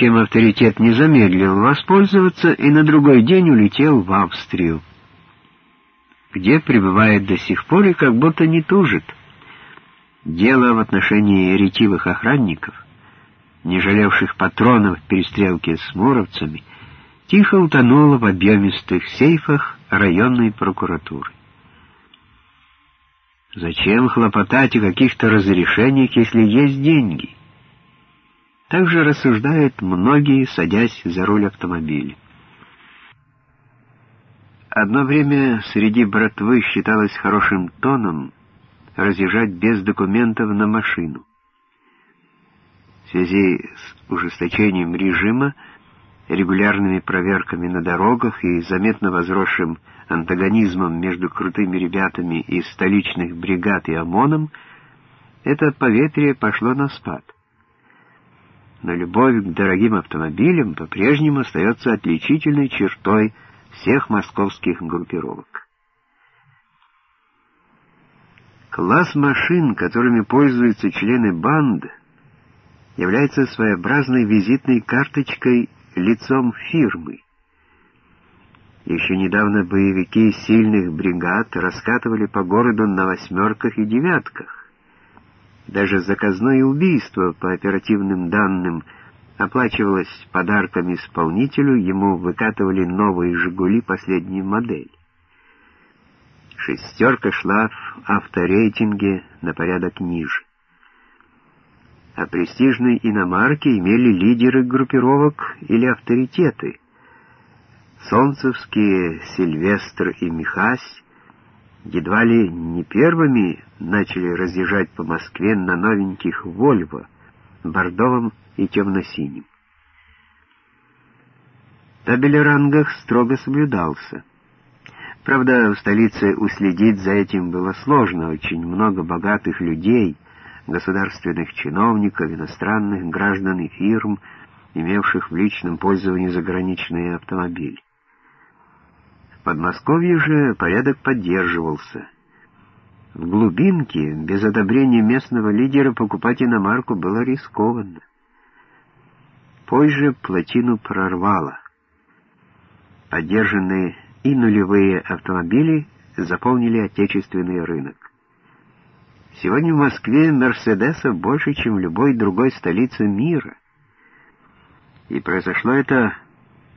чем авторитет не замедлил воспользоваться и на другой день улетел в Австрию, где пребывает до сих пор и как будто не тужит. Дело в отношении ретивых охранников, не жалевших патронов в перестрелке с муровцами, тихо утонуло в объемистых сейфах районной прокуратуры. Зачем хлопотать о каких-то разрешениях, если есть деньги? Так же рассуждают многие, садясь за руль автомобиля. Одно время среди братвы считалось хорошим тоном разъезжать без документов на машину. В связи с ужесточением режима, регулярными проверками на дорогах и заметно возросшим антагонизмом между крутыми ребятами из столичных бригад и ОМОНом, это поветрие пошло на спад. Но любовь к дорогим автомобилям по-прежнему остается отличительной чертой всех московских группировок. Класс машин, которыми пользуются члены банды, является своеобразной визитной карточкой лицом фирмы. Еще недавно боевики сильных бригад раскатывали по городу на восьмерках и девятках. Даже заказное убийство, по оперативным данным, оплачивалось подарком исполнителю, ему выкатывали новые «Жигули» последней модели. Шестерка шла в авторейтинге на порядок ниже. А престижные иномарки имели лидеры группировок или авторитеты — Солнцевские, Сильвестр и Михась едва ли не первыми начали разъезжать по Москве на новеньких «Вольво», бордовом и темно-синим. Табель рангах строго соблюдался. Правда, в столице уследить за этим было сложно, очень много богатых людей, государственных чиновников, иностранных граждан и фирм, имевших в личном пользовании заграничные автомобили. В Подмосковье же порядок поддерживался. В глубинке, без одобрения местного лидера, покупать иномарку было рискованно. Позже плотину прорвало. Поддержанные и нулевые автомобили заполнили отечественный рынок. Сегодня в Москве «Мерседесов» больше, чем в любой другой столице мира. И произошло это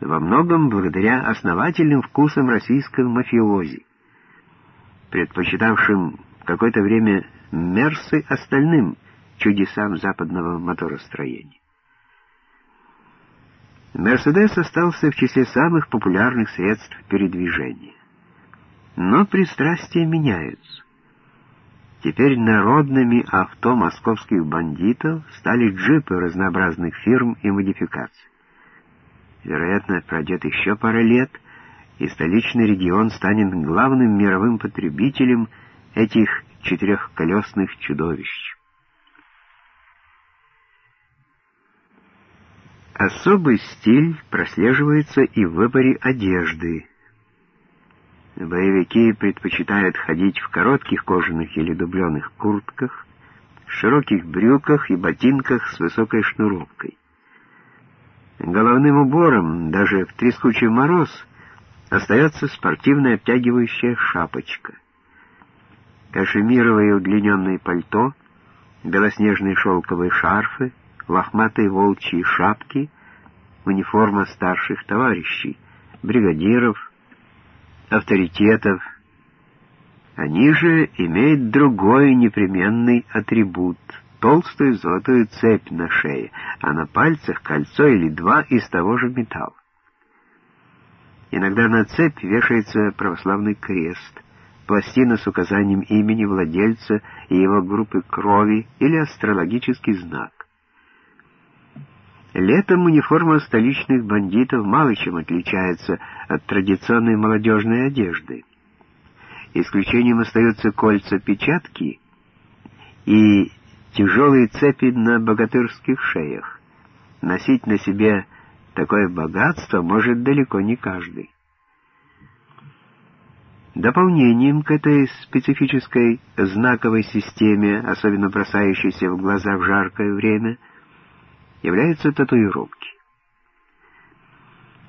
во многом благодаря основательным вкусам российского мафиози, предпочитавшим какое-то время мерсы остальным чудесам западного моторостроения. «Мерседес» остался в числе самых популярных средств передвижения. Но пристрастия меняются. Теперь народными авто московских бандитов стали джипы разнообразных фирм и модификаций. Вероятно, пройдет еще пара лет, и столичный регион станет главным мировым потребителем этих четырехколесных чудовищ. Особый стиль прослеживается и в выборе одежды. Боевики предпочитают ходить в коротких кожаных или дубленых куртках, широких брюках и ботинках с высокой шнуровкой. Головным убором, даже в трескучий мороз, остается спортивная обтягивающая шапочка. Кашемировое удлиненное пальто, белоснежные шелковые шарфы, лохматые волчьи шапки, униформа старших товарищей, бригадиров, авторитетов. Они же имеют другой непременный атрибут — толстую золотую цепь на шее, а на пальцах кольцо или два из того же металла. Иногда на цепь вешается православный крест, пластина с указанием имени владельца и его группы крови или астрологический знак. Летом униформа столичных бандитов мало чем отличается от традиционной молодежной одежды. Исключением остаются кольца-печатки и тяжелые цепи на богатырских шеях. Носить на себе такое богатство может далеко не каждый. Дополнением к этой специфической знаковой системе, особенно бросающейся в глаза в жаркое время, являются татуировки.